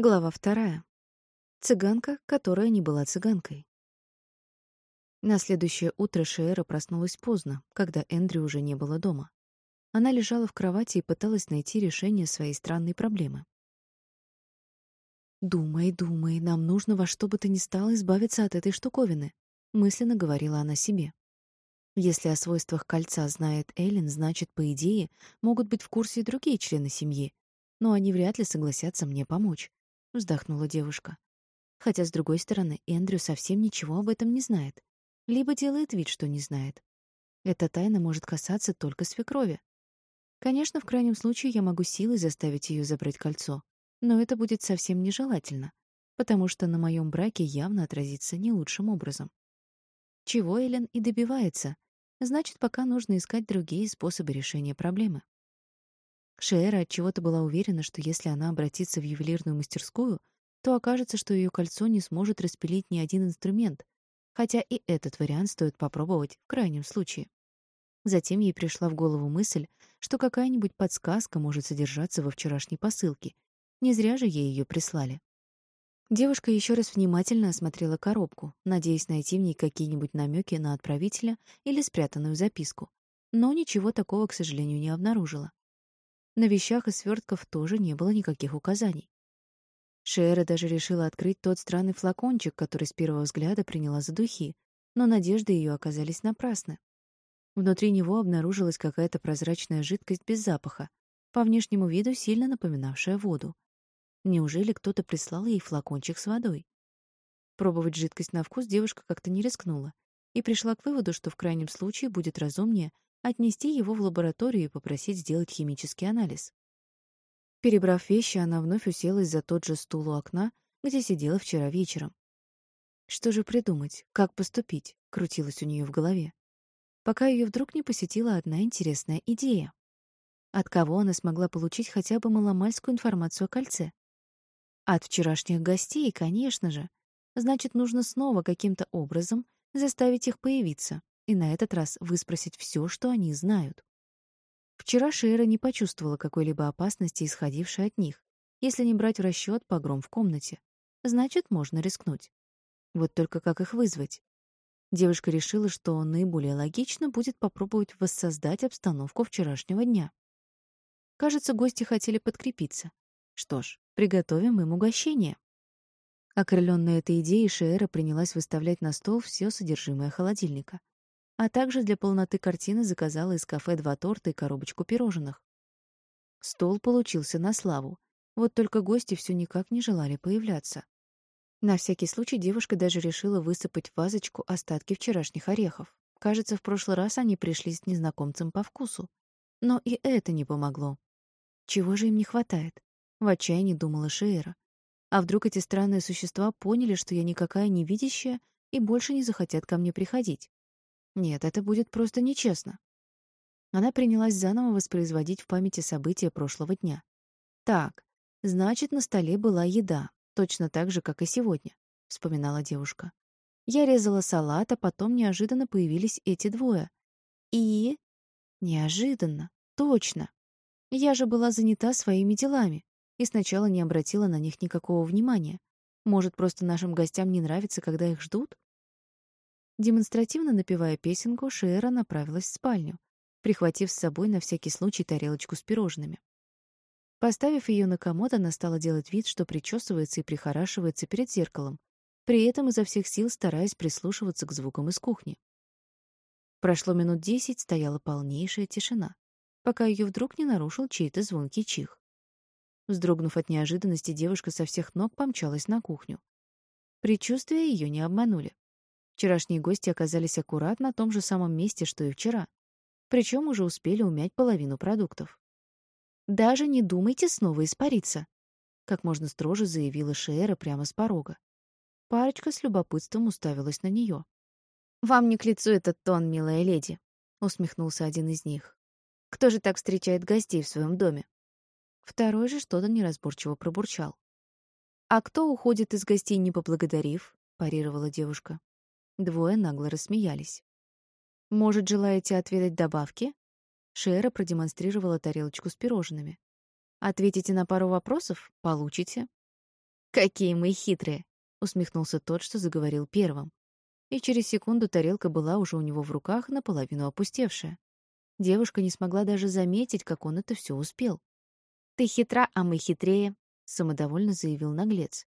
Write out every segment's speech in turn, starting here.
Глава вторая. Цыганка, которая не была цыганкой. На следующее утро Шиэра проснулась поздно, когда Эндрю уже не было дома. Она лежала в кровати и пыталась найти решение своей странной проблемы. «Думай, думай, нам нужно во что бы то ни стало избавиться от этой штуковины», — мысленно говорила она себе. Если о свойствах кольца знает Эллен, значит, по идее, могут быть в курсе и другие члены семьи, но они вряд ли согласятся мне помочь вздохнула девушка. Хотя с другой стороны, Эндрю совсем ничего об этом не знает, либо делает вид, что не знает. Эта тайна может касаться только свекрови. Конечно, в крайнем случае я могу силой заставить ее забрать кольцо, но это будет совсем нежелательно, потому что на моем браке явно отразится не лучшим образом. Чего Элен и добивается, значит, пока нужно искать другие способы решения проблемы. Шиэра отчего-то была уверена, что если она обратится в ювелирную мастерскую, то окажется, что ее кольцо не сможет распилить ни один инструмент, хотя и этот вариант стоит попробовать в крайнем случае. Затем ей пришла в голову мысль, что какая-нибудь подсказка может содержаться во вчерашней посылке. Не зря же ей ее прислали. Девушка еще раз внимательно осмотрела коробку, надеясь найти в ней какие-нибудь намеки на отправителя или спрятанную записку. Но ничего такого, к сожалению, не обнаружила. На вещах и свертках тоже не было никаких указаний. Шера даже решила открыть тот странный флакончик, который с первого взгляда приняла за духи, но надежды ее оказались напрасны. Внутри него обнаружилась какая-то прозрачная жидкость без запаха, по внешнему виду сильно напоминавшая воду. Неужели кто-то прислал ей флакончик с водой? Пробовать жидкость на вкус девушка как-то не рискнула и пришла к выводу, что в крайнем случае будет разумнее отнести его в лабораторию и попросить сделать химический анализ. Перебрав вещи, она вновь уселась за тот же стул у окна, где сидела вчера вечером. Что же придумать, как поступить, крутилось у нее в голове. Пока ее вдруг не посетила одна интересная идея. От кого она смогла получить хотя бы маломальскую информацию о кольце? От вчерашних гостей, конечно же. Значит, нужно снова каким-то образом заставить их появиться и на этот раз выспросить все, что они знают. Вчера Шейра не почувствовала какой-либо опасности, исходившей от них, если не брать в расчет погром в комнате. Значит, можно рискнуть. Вот только как их вызвать? Девушка решила, что наиболее логично будет попробовать воссоздать обстановку вчерашнего дня. Кажется, гости хотели подкрепиться. Что ж, приготовим им угощение. Окрыленная этой идеей, Шиэра принялась выставлять на стол все содержимое холодильника а также для полноты картины заказала из кафе два торта и коробочку пирожных. Стол получился на славу. Вот только гости все никак не желали появляться. На всякий случай девушка даже решила высыпать в вазочку остатки вчерашних орехов. Кажется, в прошлый раз они пришли с незнакомцем по вкусу. Но и это не помогло. Чего же им не хватает? В отчаянии думала Шейра. А вдруг эти странные существа поняли, что я никакая не видящая и больше не захотят ко мне приходить? Нет, это будет просто нечестно. Она принялась заново воспроизводить в памяти события прошлого дня. Так, значит, на столе была еда, точно так же, как и сегодня, вспоминала девушка. Я резала салат, а потом неожиданно появились эти двое. И неожиданно, точно. Я же была занята своими делами и сначала не обратила на них никакого внимания. Может, просто нашим гостям не нравится, когда их ждут? Демонстративно напевая песенку, Шиэра направилась в спальню, прихватив с собой на всякий случай тарелочку с пирожными. Поставив ее на комод, она стала делать вид, что причесывается и прихорашивается перед зеркалом, при этом изо всех сил стараясь прислушиваться к звукам из кухни. Прошло минут десять, стояла полнейшая тишина, пока ее вдруг не нарушил чей-то звонкий чих. Вздрогнув от неожиданности, девушка со всех ног помчалась на кухню. Предчувствия ее не обманули. Вчерашние гости оказались аккурат на том же самом месте, что и вчера. Причем уже успели умять половину продуктов. «Даже не думайте снова испариться», — как можно строже заявила Шиэра прямо с порога. Парочка с любопытством уставилась на нее. «Вам не к лицу этот тон, милая леди», — усмехнулся один из них. «Кто же так встречает гостей в своем доме?» Второй же что-то неразборчиво пробурчал. «А кто уходит из гостей, не поблагодарив?» — парировала девушка. Двое нагло рассмеялись. «Может, желаете отведать добавки?» Шера продемонстрировала тарелочку с пирожными. «Ответите на пару вопросов — получите». Какие мы хитрые, усмехнулся тот, что заговорил первым. И через секунду тарелка была уже у него в руках, наполовину опустевшая. Девушка не смогла даже заметить, как он это все успел. Ты хитра, а мы хитрее, самодовольно заявил наглец.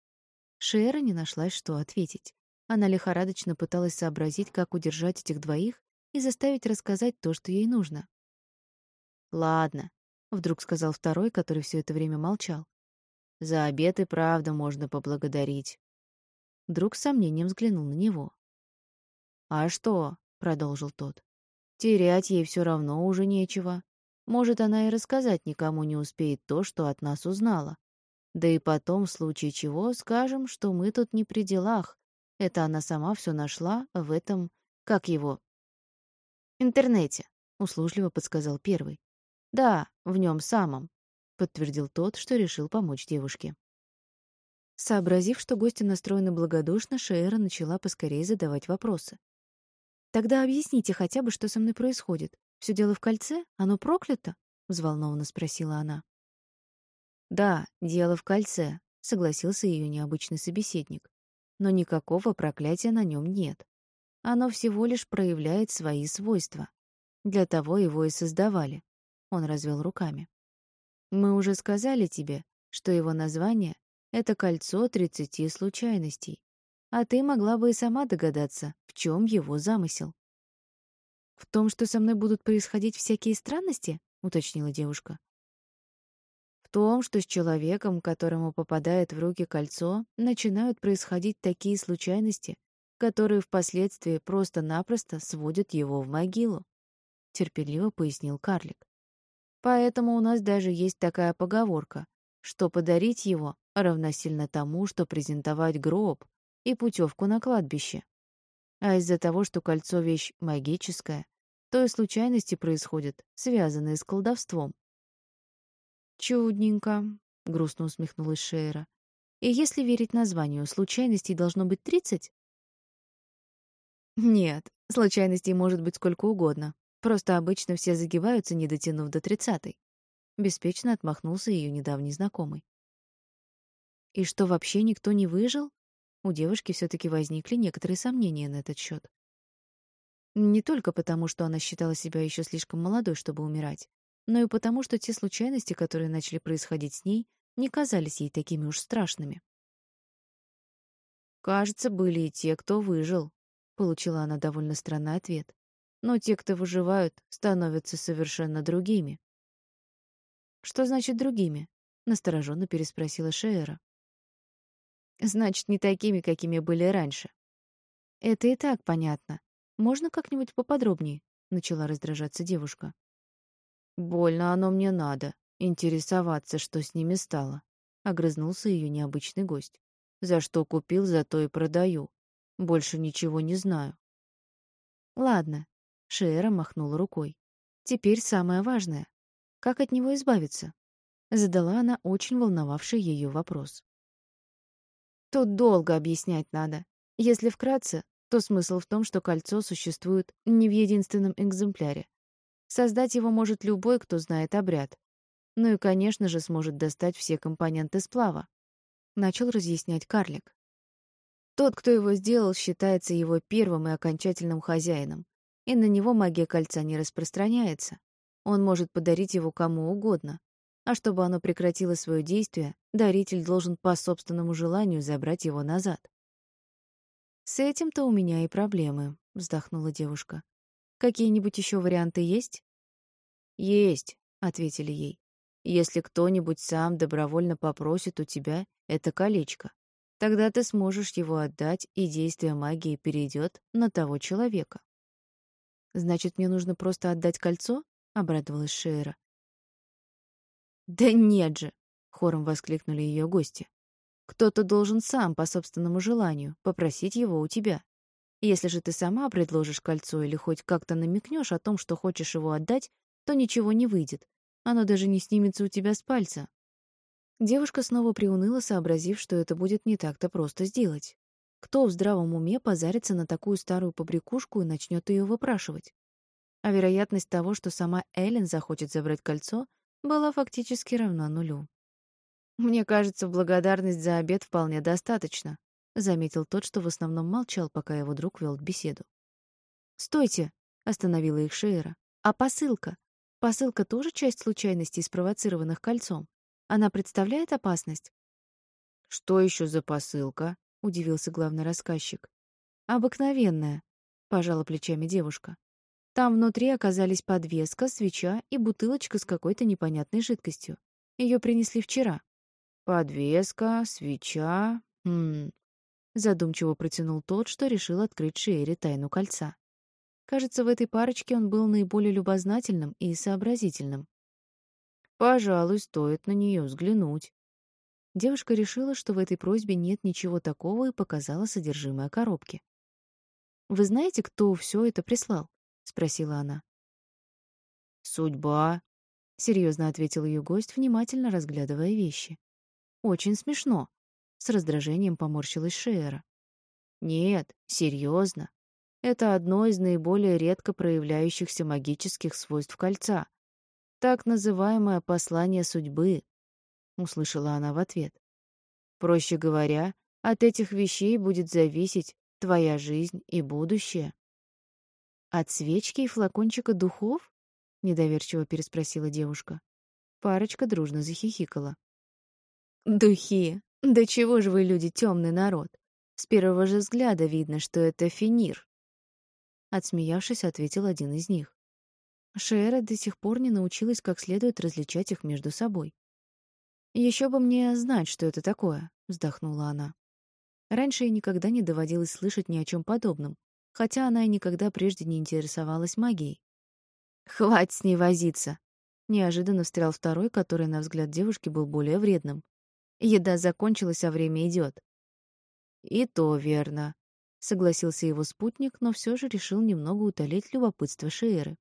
Шера не нашлась, что ответить. Она лихорадочно пыталась сообразить, как удержать этих двоих и заставить рассказать то, что ей нужно. «Ладно», — вдруг сказал второй, который все это время молчал. «За обед и правда можно поблагодарить». Друг с сомнением взглянул на него. «А что?» — продолжил тот. «Терять ей все равно уже нечего. Может, она и рассказать никому не успеет то, что от нас узнала. Да и потом, в случае чего, скажем, что мы тут не при делах. Это она сама все нашла в этом... Как его?» «Интернете», — услужливо подсказал первый. «Да, в нем самом», — подтвердил тот, что решил помочь девушке. Сообразив, что гости настроены благодушно, Шеера начала поскорее задавать вопросы. Тогда объясните хотя бы, что со мной происходит. Все дело в кольце? Оно проклято? взволнованно спросила она. Да, дело в кольце, согласился ее необычный собеседник. Но никакого проклятия на нем нет. Оно всего лишь проявляет свои свойства. Для того его и создавали. Он развел руками. Мы уже сказали тебе, что его название это кольцо тридцати случайностей. А ты могла бы и сама догадаться, в чем его замысел. «В том, что со мной будут происходить всякие странности?» — уточнила девушка. «В том, что с человеком, которому попадает в руки кольцо, начинают происходить такие случайности, которые впоследствии просто-напросто сводят его в могилу», — терпеливо пояснил карлик. «Поэтому у нас даже есть такая поговорка, что подарить его равносильно тому, что презентовать гроб, и путевку на кладбище. А из-за того, что кольцо — вещь магическая, то и случайности происходят, связанные с колдовством. «Чудненько», — грустно усмехнулась Шейра. «И если верить названию, случайностей должно быть тридцать?» «Нет, случайностей может быть сколько угодно. Просто обычно все загибаются, не дотянув до тридцатой». Беспечно отмахнулся ее недавний знакомый. «И что, вообще никто не выжил?» У девушки все таки возникли некоторые сомнения на этот счет. Не только потому, что она считала себя еще слишком молодой, чтобы умирать, но и потому, что те случайности, которые начали происходить с ней, не казались ей такими уж страшными. «Кажется, были и те, кто выжил», — получила она довольно странный ответ. «Но те, кто выживают, становятся совершенно другими». «Что значит другими?» — настороженно переспросила Шеера. Значит, не такими, какими были раньше. Это и так понятно. Можно как-нибудь поподробнее? Начала раздражаться девушка. Больно оно мне надо. Интересоваться, что с ними стало. Огрызнулся ее необычный гость. За что купил, за то и продаю. Больше ничего не знаю. Ладно. Шера махнула рукой. Теперь самое важное. Как от него избавиться? Задала она очень волновавший ее вопрос. Тут долго объяснять надо. Если вкратце, то смысл в том, что кольцо существует не в единственном экземпляре. Создать его может любой, кто знает обряд. Ну и, конечно же, сможет достать все компоненты сплава. Начал разъяснять карлик. Тот, кто его сделал, считается его первым и окончательным хозяином, и на него магия кольца не распространяется. Он может подарить его кому угодно, а чтобы оно прекратило свое действие, даритель должен по собственному желанию забрать его назад. «С этим-то у меня и проблемы», — вздохнула девушка. «Какие-нибудь еще варианты есть?» «Есть», — ответили ей. «Если кто-нибудь сам добровольно попросит у тебя это колечко, тогда ты сможешь его отдать, и действие магии перейдет на того человека». «Значит, мне нужно просто отдать кольцо?» — обрадовалась Шейра. «Да нет же!» — хором воскликнули ее гости. «Кто-то должен сам, по собственному желанию, попросить его у тебя. Если же ты сама предложишь кольцо или хоть как-то намекнешь о том, что хочешь его отдать, то ничего не выйдет. Оно даже не снимется у тебя с пальца». Девушка снова приуныла, сообразив, что это будет не так-то просто сделать. Кто в здравом уме позарится на такую старую побрякушку и начнет ее выпрашивать? А вероятность того, что сама Эллен захочет забрать кольцо, была фактически равна нулю. «Мне кажется, благодарность за обед вполне достаточно», — заметил тот, что в основном молчал, пока его друг вел беседу. «Стойте!» — остановила их Шейра. «А посылка? Посылка тоже часть случайностей, спровоцированных кольцом? Она представляет опасность?» «Что еще за посылка?» — удивился главный рассказчик. «Обыкновенная», — пожала плечами девушка. Там внутри оказались подвеска, свеча и бутылочка с какой-то непонятной жидкостью. Ее принесли вчера. Подвеска, свеча. Хм. Задумчиво протянул тот, что решил открыть Шиэре тайну кольца. Кажется, в этой парочке он был наиболее любознательным и сообразительным. Пожалуй, стоит на нее взглянуть. Девушка решила, что в этой просьбе нет ничего такого, и показала содержимое коробки. Вы знаете, кто все это прислал? спросила она. Судьба, серьезно ответил ее гость, внимательно разглядывая вещи. Очень смешно, с раздражением поморщилась Шеера. Нет, серьезно. Это одно из наиболее редко проявляющихся магических свойств кольца. Так называемое послание судьбы, услышала она в ответ. Проще говоря, от этих вещей будет зависеть твоя жизнь и будущее. От свечки и флакончика духов? недоверчиво переспросила девушка. Парочка дружно захихикала. Духи. Да чего же вы люди темный народ? С первого же взгляда видно, что это финир. Отсмеявшись, ответил один из них. Шера до сих пор не научилась как следует различать их между собой. Еще бы мне знать, что это такое, вздохнула она. Раньше ей никогда не доводилось слышать ни о чем подобном, хотя она и никогда прежде не интересовалась магией. «Хватит с ней возиться!» Неожиданно встрял второй, который, на взгляд девушки, был более вредным. «Еда закончилась, а время идет. «И то верно», — согласился его спутник, но все же решил немного утолить любопытство Шиэры.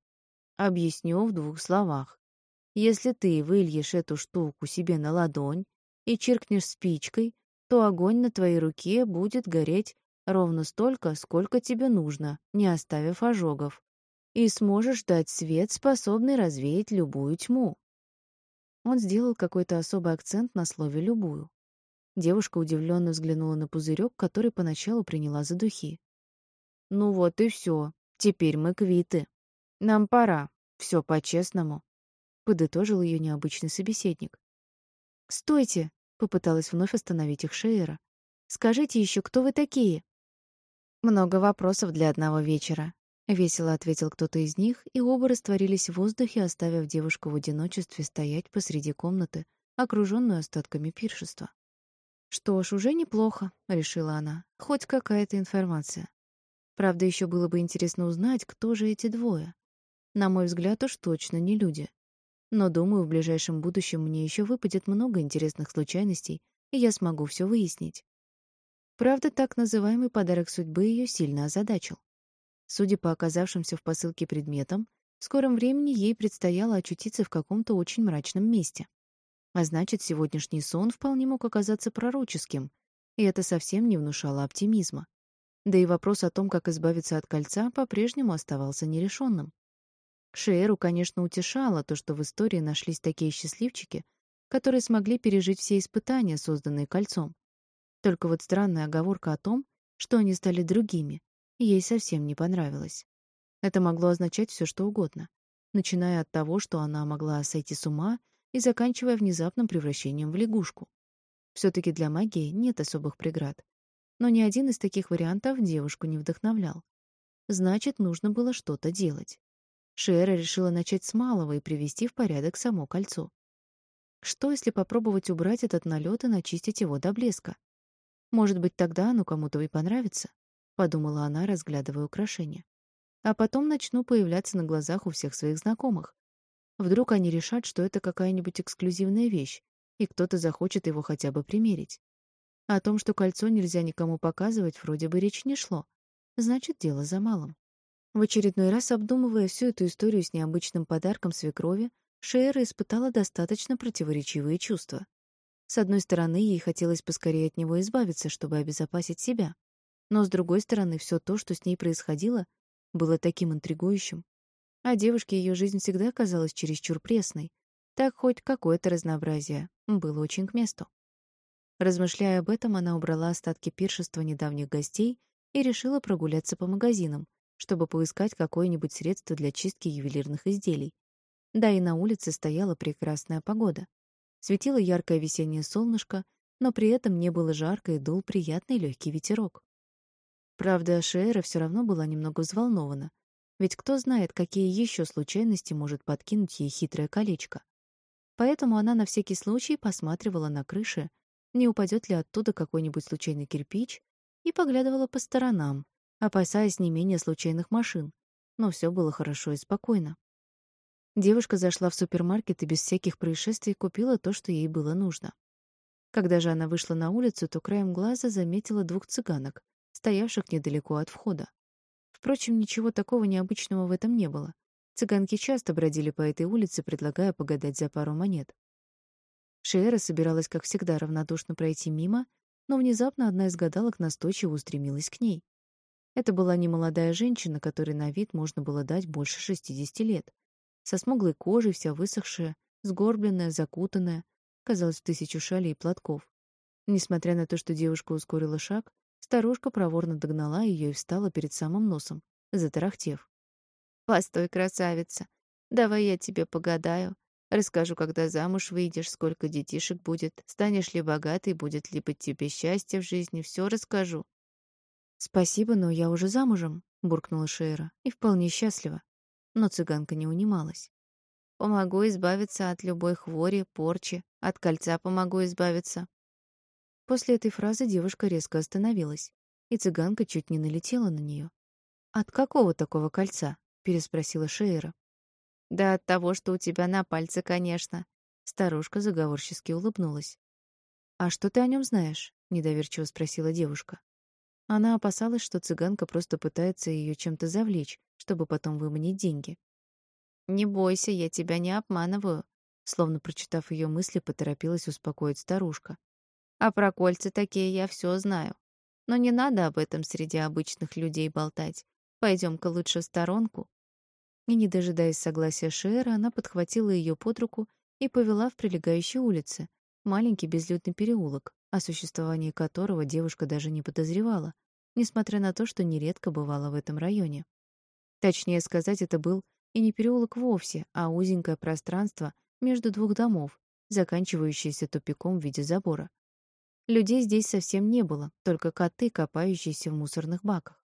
«Объясню в двух словах. Если ты выльешь эту штуку себе на ладонь и чиркнешь спичкой, то огонь на твоей руке будет гореть ровно столько, сколько тебе нужно, не оставив ожогов, и сможешь дать свет, способный развеять любую тьму. Он сделал какой-то особый акцент на слове «любую». Девушка удивленно взглянула на пузырек, который поначалу приняла за духи. «Ну вот и все. Теперь мы квиты. Нам пора. Все по-честному», — подытожил ее необычный собеседник. «Стойте!» — попыталась вновь остановить их Шейера. «Скажите еще, кто вы такие?» «Много вопросов для одного вечера», — весело ответил кто-то из них, и оба растворились в воздухе, оставив девушку в одиночестве стоять посреди комнаты, окруженную остатками пиршества. «Что ж, уже неплохо», — решила она. «Хоть какая-то информация. Правда, еще было бы интересно узнать, кто же эти двое. На мой взгляд, уж точно не люди. Но, думаю, в ближайшем будущем мне еще выпадет много интересных случайностей, и я смогу все выяснить. Правда, так называемый подарок судьбы ее сильно озадачил. Судя по оказавшимся в посылке предметам, в скором времени ей предстояло очутиться в каком-то очень мрачном месте. А значит, сегодняшний сон вполне мог оказаться пророческим, и это совсем не внушало оптимизма. Да и вопрос о том, как избавиться от кольца, по-прежнему оставался нерешенным. Шееру, конечно, утешало то, что в истории нашлись такие счастливчики, которые смогли пережить все испытания, созданные кольцом. Только вот странная оговорка о том, что они стали другими, ей совсем не понравилась. Это могло означать все, что угодно, начиная от того, что она могла сойти с ума, и заканчивая внезапным превращением в лягушку. все таки для магии нет особых преград. Но ни один из таких вариантов девушку не вдохновлял. Значит, нужно было что-то делать. Шиэра решила начать с малого и привести в порядок само кольцо. Что, если попробовать убрать этот налет и начистить его до блеска? Может быть, тогда оно кому-то и понравится, подумала она, разглядывая украшения. А потом начну появляться на глазах у всех своих знакомых. Вдруг они решат, что это какая-нибудь эксклюзивная вещь, и кто-то захочет его хотя бы примерить. О том, что кольцо нельзя никому показывать, вроде бы речь не шло. Значит, дело за малым. В очередной раз обдумывая всю эту историю с необычным подарком свекрови, Шейра испытала достаточно противоречивые чувства. С одной стороны, ей хотелось поскорее от него избавиться, чтобы обезопасить себя. Но с другой стороны, все то, что с ней происходило, было таким интригующим. А девушке ее жизнь всегда казалась чересчур пресной. Так хоть какое-то разнообразие, было очень к месту. Размышляя об этом, она убрала остатки пиршества недавних гостей и решила прогуляться по магазинам, чтобы поискать какое-нибудь средство для чистки ювелирных изделий. Да и на улице стояла прекрасная погода. Светило яркое весеннее солнышко, но при этом не было жарко и дул приятный легкий ветерок. Правда, Шеера все равно была немного взволнована, ведь кто знает, какие еще случайности может подкинуть ей хитрое колечко. Поэтому она на всякий случай посматривала на крыши, не упадет ли оттуда какой-нибудь случайный кирпич, и поглядывала по сторонам, опасаясь не менее случайных машин. Но все было хорошо и спокойно. Девушка зашла в супермаркет и без всяких происшествий купила то, что ей было нужно. Когда же она вышла на улицу, то краем глаза заметила двух цыганок, стоявших недалеко от входа. Впрочем, ничего такого необычного в этом не было. Цыганки часто бродили по этой улице, предлагая погадать за пару монет. Шиэра собиралась, как всегда, равнодушно пройти мимо, но внезапно одна из гадалок настойчиво устремилась к ней. Это была немолодая женщина, которой на вид можно было дать больше 60 лет. Со смуглой кожей, вся высохшая, сгорбленная, закутанная, казалось, в тысячу шалей и платков. Несмотря на то, что девушка ускорила шаг, старушка проворно догнала ее и встала перед самым носом, затарахтев. «Постой, красавица, давай я тебе погадаю. Расскажу, когда замуж выйдешь, сколько детишек будет, станешь ли богатой, будет ли быть тебе счастье в жизни, все расскажу». «Спасибо, но я уже замужем», — буркнула Шейра, — «и вполне счастлива». Но цыганка не унималась. «Помогу избавиться от любой хвори, порчи, от кольца помогу избавиться». После этой фразы девушка резко остановилась, и цыганка чуть не налетела на нее. «От какого такого кольца?» — переспросила Шейра. Да от того, что у тебя на пальце, конечно. Старушка заговорчески улыбнулась. А что ты о нем знаешь? недоверчиво спросила девушка. Она опасалась, что цыганка просто пытается ее чем-то завлечь, чтобы потом выманить деньги. Не бойся, я тебя не обманываю, словно прочитав ее мысли, поторопилась успокоить старушка. А про кольца такие я все знаю. Но не надо об этом среди обычных людей болтать. Пойдем-ка лучше в сторонку, и, не дожидаясь согласия Шера, она подхватила ее под руку и повела в прилегающие улицы, маленький безлюдный переулок, о существовании которого девушка даже не подозревала, несмотря на то, что нередко бывала в этом районе. Точнее сказать, это был и не переулок вовсе, а узенькое пространство между двух домов, заканчивающееся тупиком в виде забора. Людей здесь совсем не было, только коты, копающиеся в мусорных баках.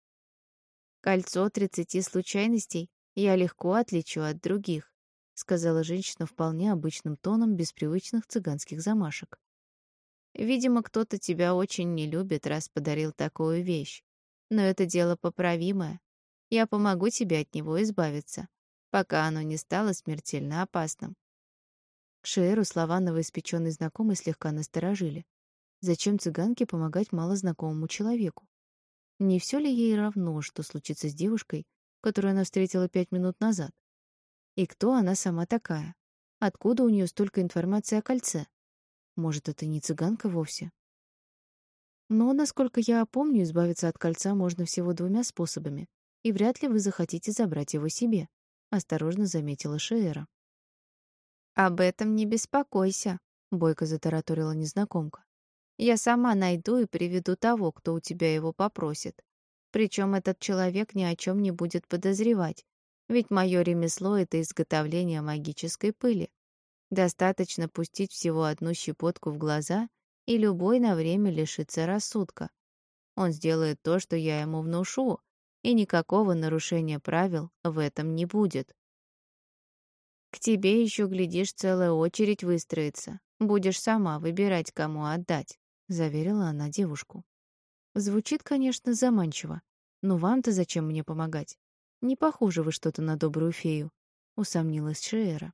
«Кольцо тридцати случайностей», я легко отличу от других, сказала женщина вполне обычным тоном, без привычных цыганских замашек. Видимо, кто-то тебя очень не любит, раз подарил такую вещь. Но это дело поправимое. Я помогу тебе от него избавиться, пока оно не стало смертельно опасным. Шееру слова новоиспеченной знакомой слегка насторожили. Зачем цыганке помогать малознакомому человеку? Не все ли ей равно, что случится с девушкой, которую она встретила пять минут назад. И кто она сама такая? Откуда у нее столько информации о кольце? Может, это не цыганка вовсе? Но, насколько я помню, избавиться от кольца можно всего двумя способами, и вряд ли вы захотите забрать его себе, осторожно заметила Шеера. Об этом не беспокойся, бойко затараторила незнакомка. Я сама найду и приведу того, кто у тебя его попросит. Причем этот человек ни о чем не будет подозревать, ведь мое ремесло — это изготовление магической пыли. Достаточно пустить всего одну щепотку в глаза, и любой на время лишится рассудка. Он сделает то, что я ему внушу, и никакого нарушения правил в этом не будет. К тебе еще, глядишь, целая очередь выстроится. Будешь сама выбирать, кому отдать, — заверила она девушку. Звучит, конечно, заманчиво. Но вам-то зачем мне помогать? Не похоже вы что-то на добрую фею, усомнилась Шеера.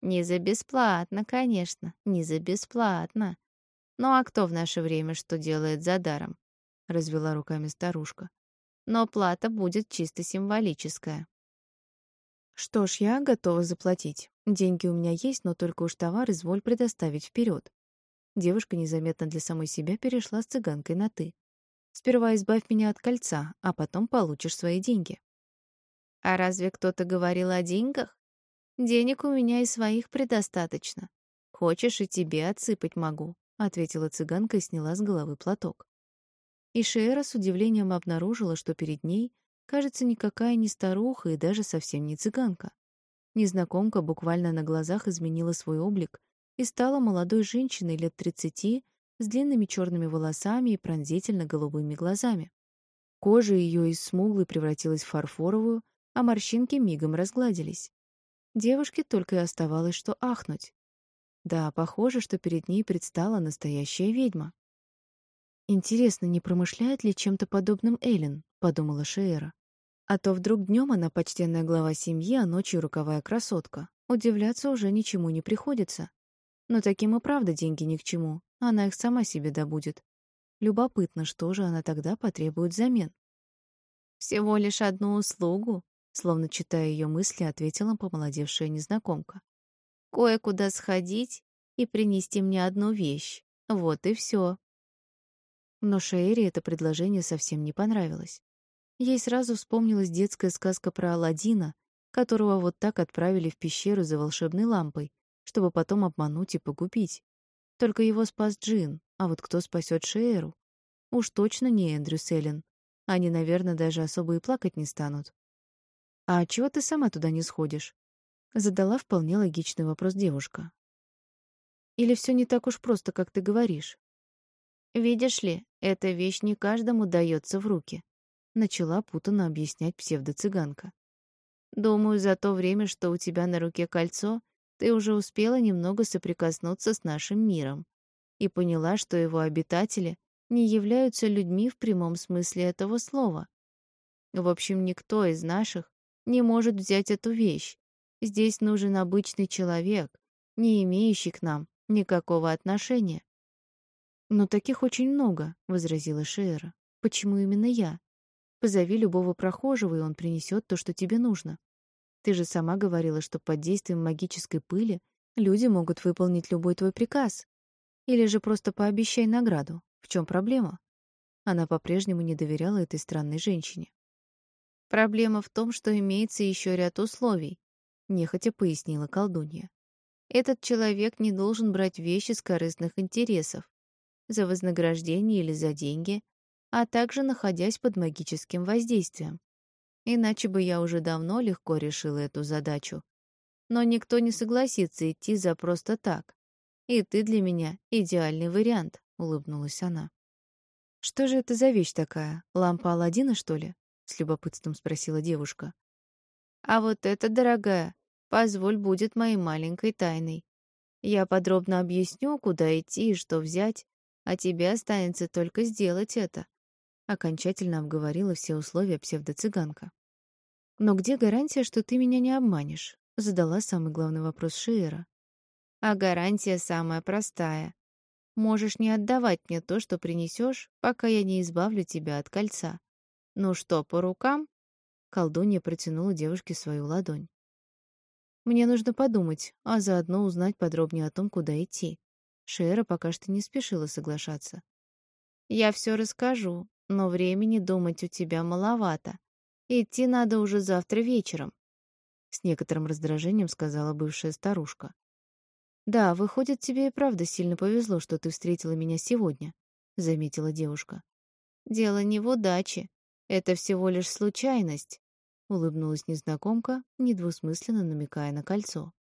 Не за бесплатно, конечно, не за бесплатно. Ну а кто в наше время что делает за даром? развела руками старушка. Но плата будет чисто символическая. Что ж, я готова заплатить. Деньги у меня есть, но только уж товар изволь предоставить вперед. Девушка незаметно для самой себя перешла с цыганкой на «ты». Сперва избавь меня от кольца, а потом получишь свои деньги. А разве кто-то говорил о деньгах? Денег у меня и своих предостаточно. Хочешь, и тебе отсыпать могу, ответила цыганка и сняла с головы платок. И Шеера с удивлением обнаружила, что перед ней, кажется, никакая не старуха и даже совсем не цыганка. Незнакомка буквально на глазах изменила свой облик и стала молодой женщиной лет тридцати с длинными черными волосами и пронзительно голубыми глазами. Кожа ее из смуглой превратилась в фарфоровую, а морщинки мигом разгладились. Девушке только и оставалось что ахнуть. Да, похоже, что перед ней предстала настоящая ведьма. Интересно, не промышляет ли чем-то подобным Эллен, подумала Шеера. А то вдруг днем она почтенная глава семьи, а ночью роковая красотка. Удивляться уже ничему не приходится. Но таким и правда деньги ни к чему. Она их сама себе добудет. Любопытно, что же она тогда потребует взамен. Всего лишь одну услугу, словно читая ее мысли, ответила помолодевшая незнакомка. Кое-куда сходить и принести мне одну вещь. Вот и все. Но Шаэре это предложение совсем не понравилось. Ей сразу вспомнилась детская сказка про Аладдина, которого вот так отправили в пещеру за волшебной лампой, чтобы потом обмануть и погубить. Только его спас Джин, а вот кто спасет Шееру? Уж точно не Эндрю Селлен. Они, наверное, даже особо и плакать не станут. «А чего ты сама туда не сходишь?» Задала вполне логичный вопрос девушка. «Или все не так уж просто, как ты говоришь?» «Видишь ли, эта вещь не каждому дается в руки», начала путанно объяснять псевдоцыганка. «Думаю, за то время, что у тебя на руке кольцо, ты уже успела немного соприкоснуться с нашим миром и поняла, что его обитатели не являются людьми в прямом смысле этого слова. В общем, никто из наших не может взять эту вещь. Здесь нужен обычный человек, не имеющий к нам никакого отношения. «Но таких очень много», — возразила Шиэра. «Почему именно я? Позови любого прохожего, и он принесет то, что тебе нужно. Ты же сама говорила, что под действием магической пыли люди могут выполнить любой твой приказ. Или же просто пообещай награду. В чем проблема? Она по-прежнему не доверяла этой странной женщине. Проблема в том, что имеется еще ряд условий, нехотя пояснила колдунья. Этот человек не должен брать вещи с корыстных интересов, за вознаграждение или за деньги, а также находясь под магическим воздействием. Иначе бы я уже давно легко решила эту задачу. Но никто не согласится идти за просто так. И ты для меня идеальный вариант, улыбнулась она. Что же это за вещь такая? Лампа Аладдина, что ли? с любопытством спросила девушка. А вот это, дорогая, позволь будет моей маленькой тайной. Я подробно объясню, куда идти и что взять, а тебе останется только сделать это. Окончательно обговорила все условия псевдоцыганка. «Но где гарантия, что ты меня не обманешь?» — задала самый главный вопрос Шиера. «А гарантия самая простая. Можешь не отдавать мне то, что принесешь, пока я не избавлю тебя от кольца. Ну что, по рукам?» Колдунья протянула девушке свою ладонь. «Мне нужно подумать, а заодно узнать подробнее о том, куда идти». Шиера пока что не спешила соглашаться. «Я все расскажу, но времени думать у тебя маловато. Идти надо уже завтра вечером, с некоторым раздражением сказала бывшая старушка. Да, выходит, тебе и правда сильно повезло, что ты встретила меня сегодня, заметила девушка. Дело не в удаче, это всего лишь случайность, улыбнулась незнакомка, недвусмысленно намекая на кольцо.